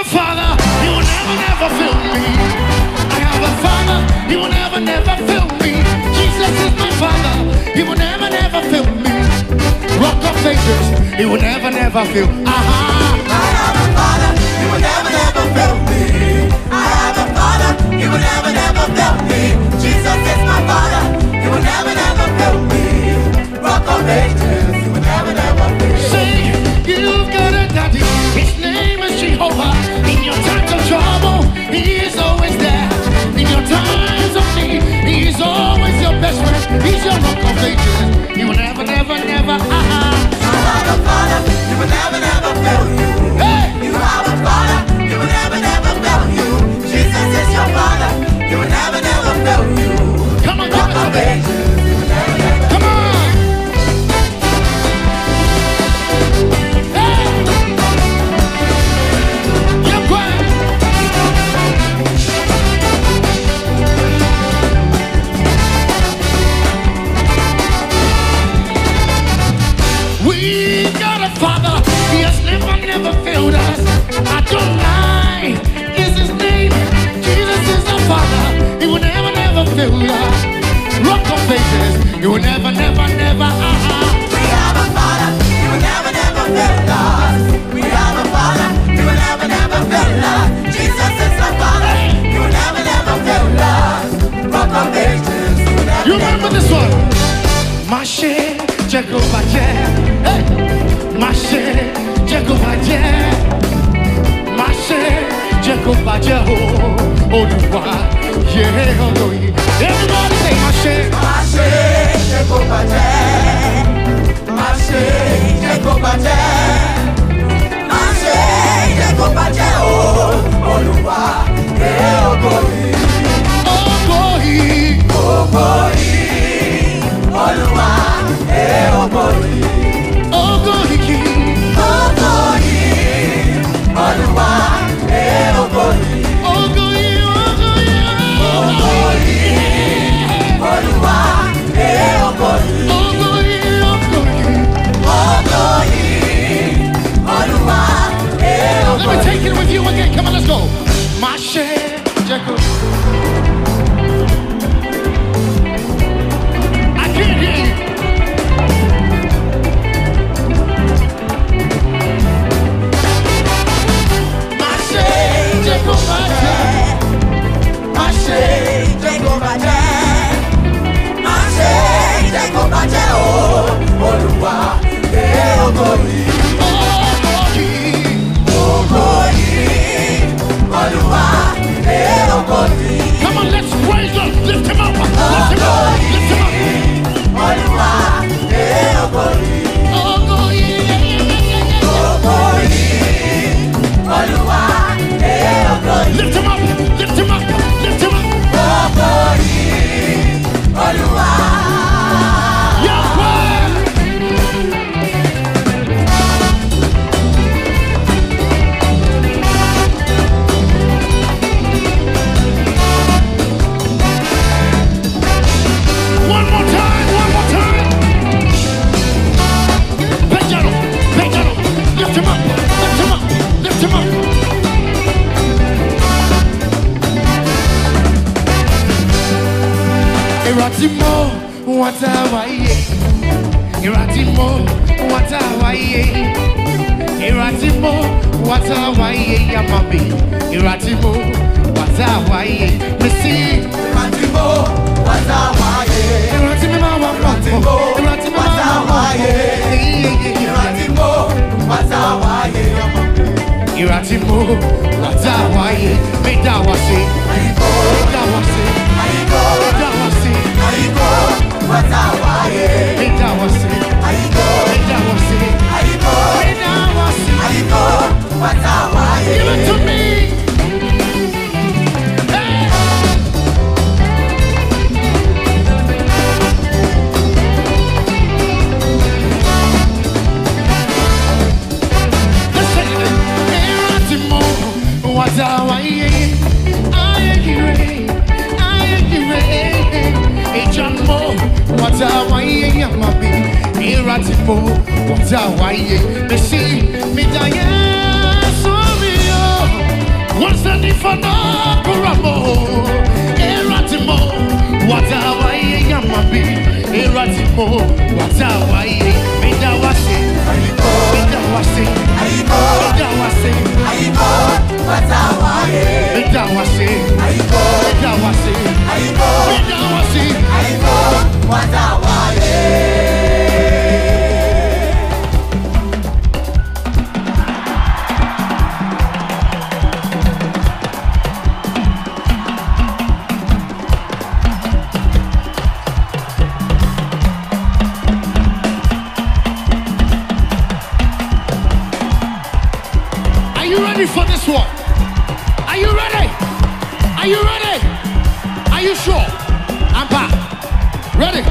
a father, He will never, never fail me. I have a father, he will never, never fail me. Jesus is my father, he will never, never fail me. Rock of ages, he will never, never fail. Aha! Uh-huh. I have a father, he will never, never fail me. I have a father, he will never, never fail me. He's your rock of ages. will never, never, never. Uh-huh. So remember this one. Marcher, Jacob, hey. Marcher, Jacob, Marcher, Jacob, Olúwa, yeah, Olóyin. Everybody say Marcher. Marcher, Jacob, Marcher, Jacob, Marcher, Jacob, Olúwa, yeah, Olóyin. Olóyin. Olóyin. What's up? You ready? Are you sure? I'm back. Ready?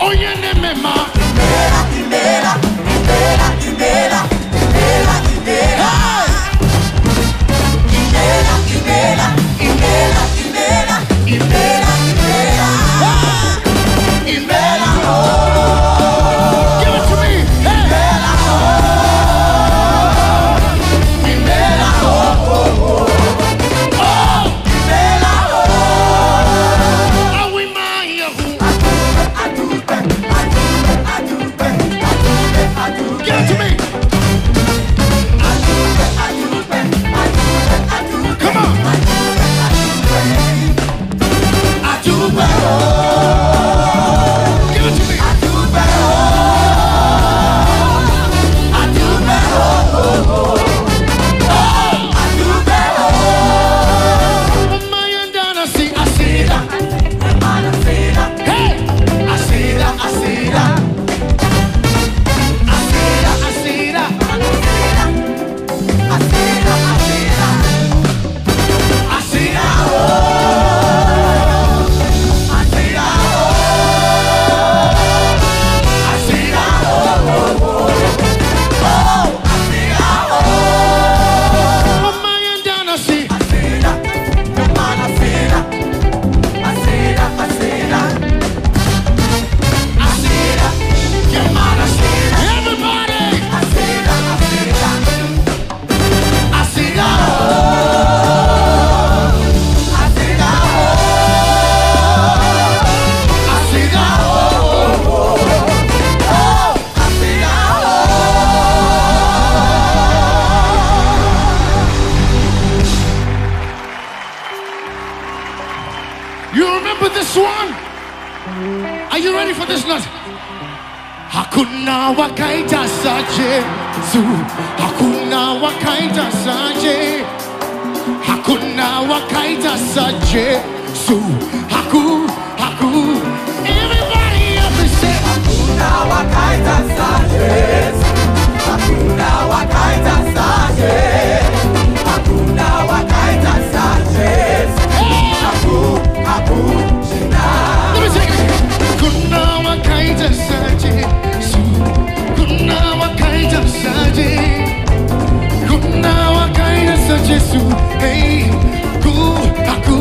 Onye neme ma. Give wakaita saje zu Hakuna wakaita saje Hakuna wakaita saje zu Haku haku. Everybody up and say Let me take it. Hakuna wakaita saje zu Hey Haku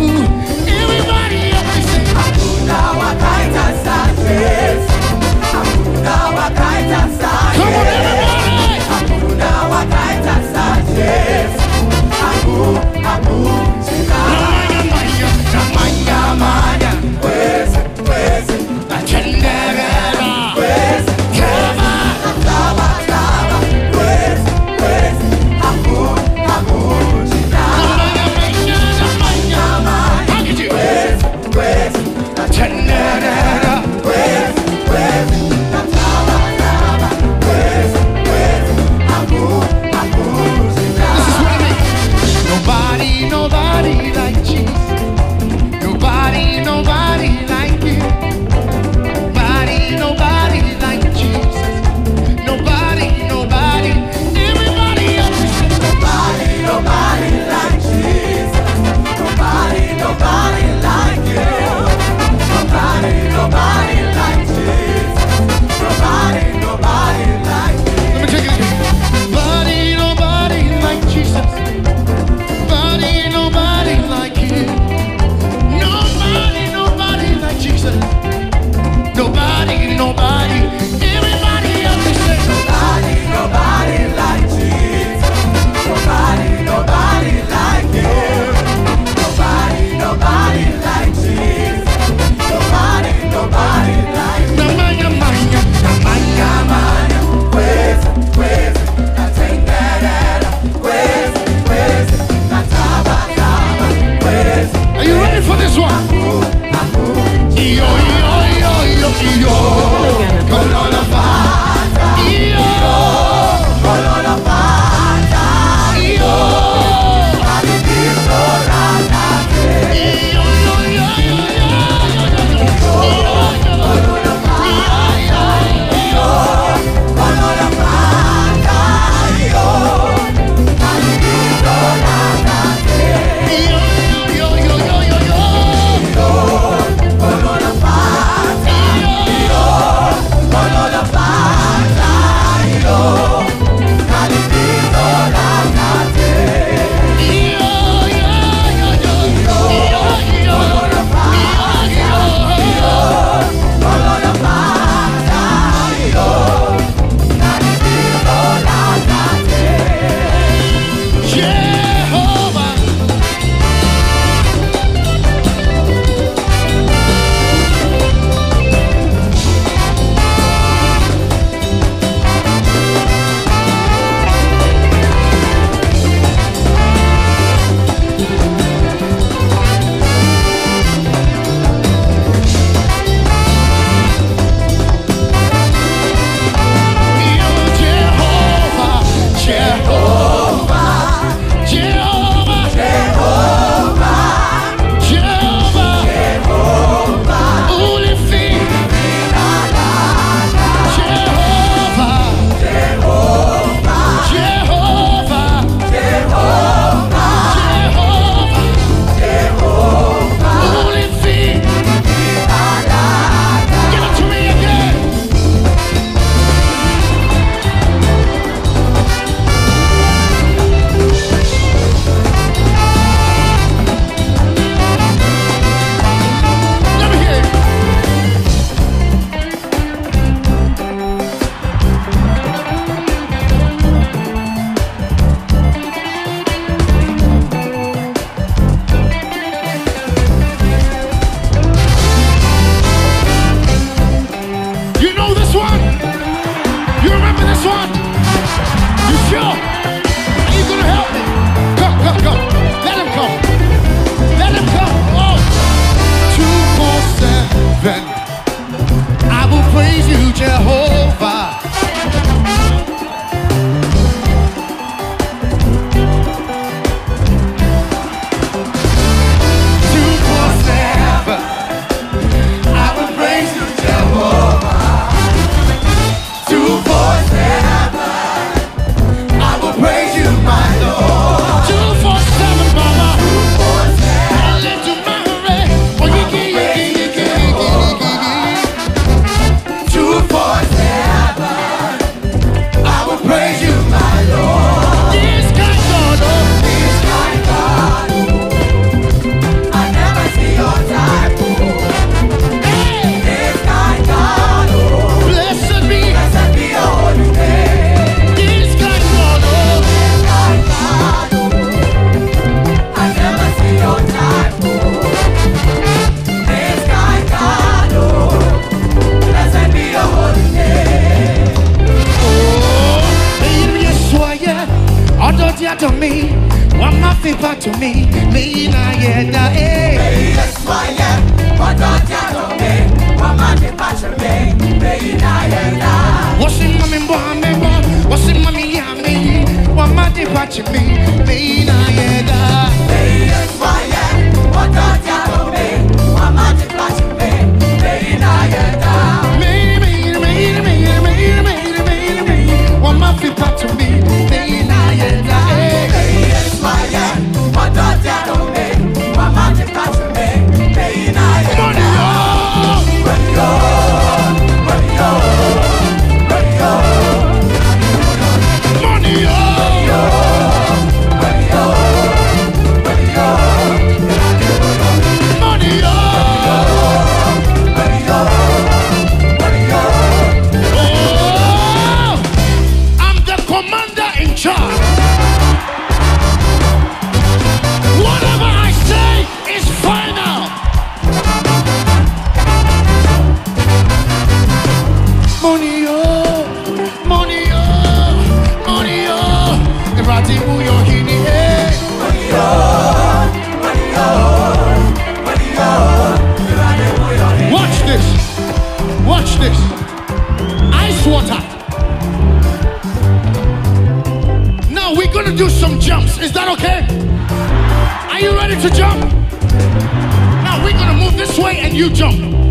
you jump.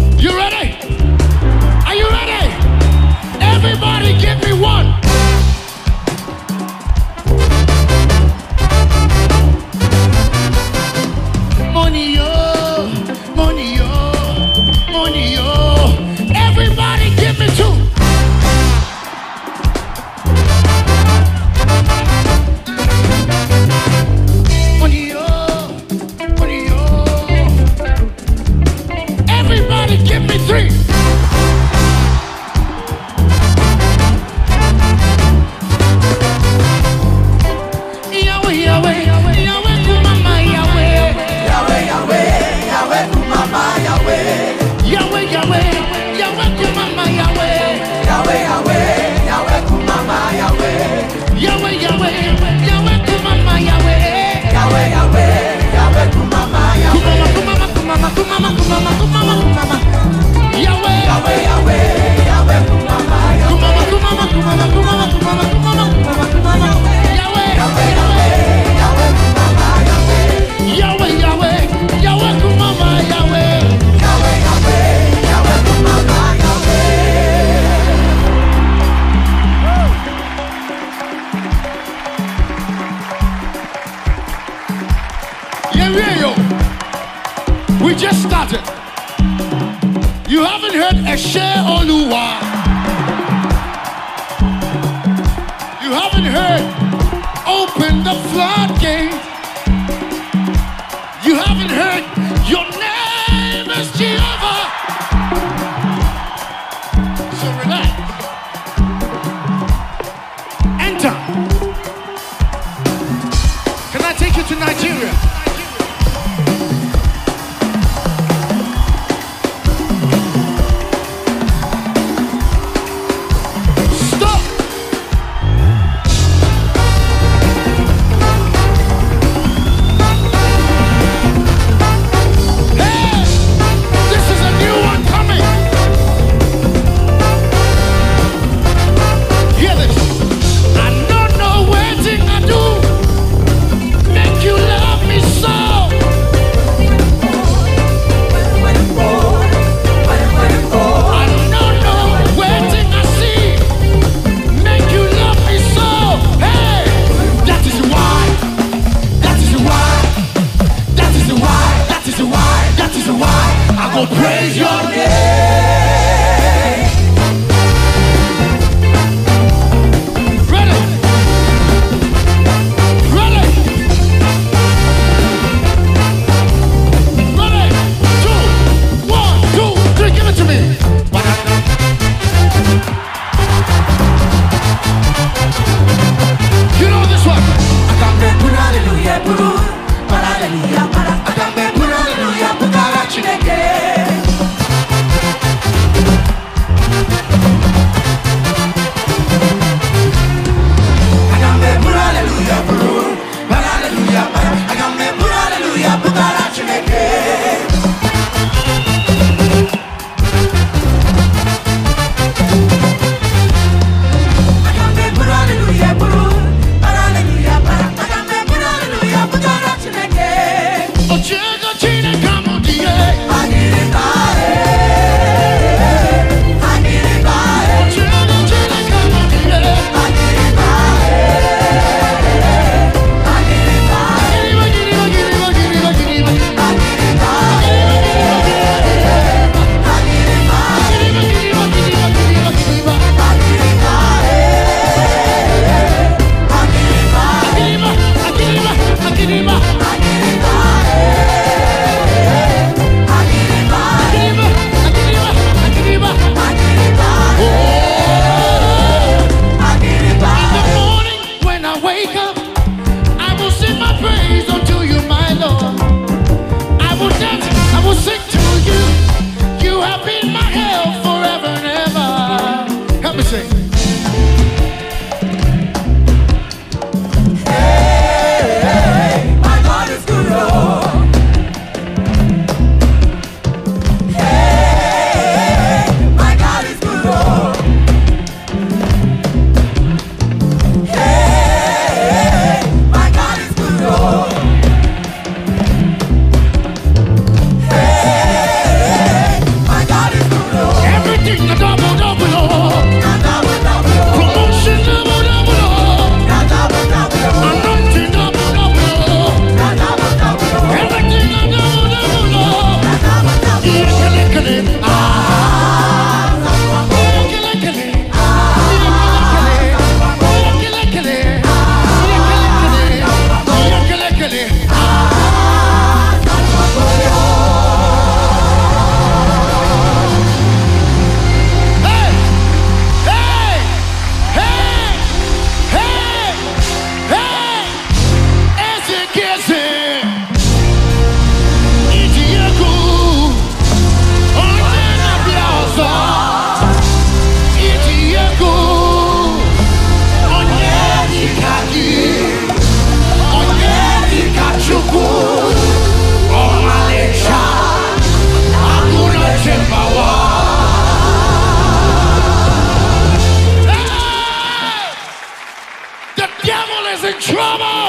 is in trouble.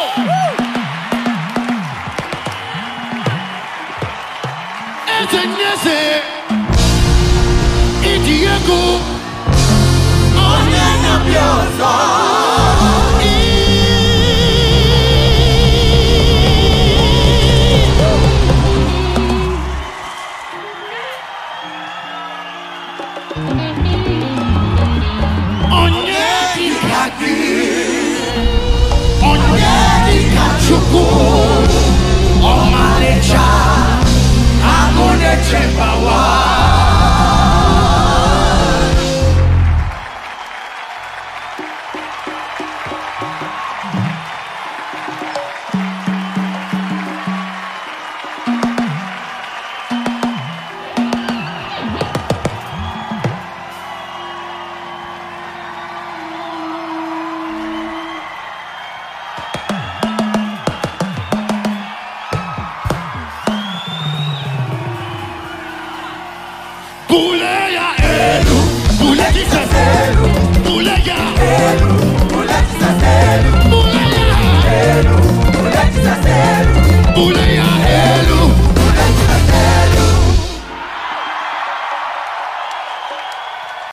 Etinyese, Etiego, your Biosa. Oh, my Jah, I'm gonna take power.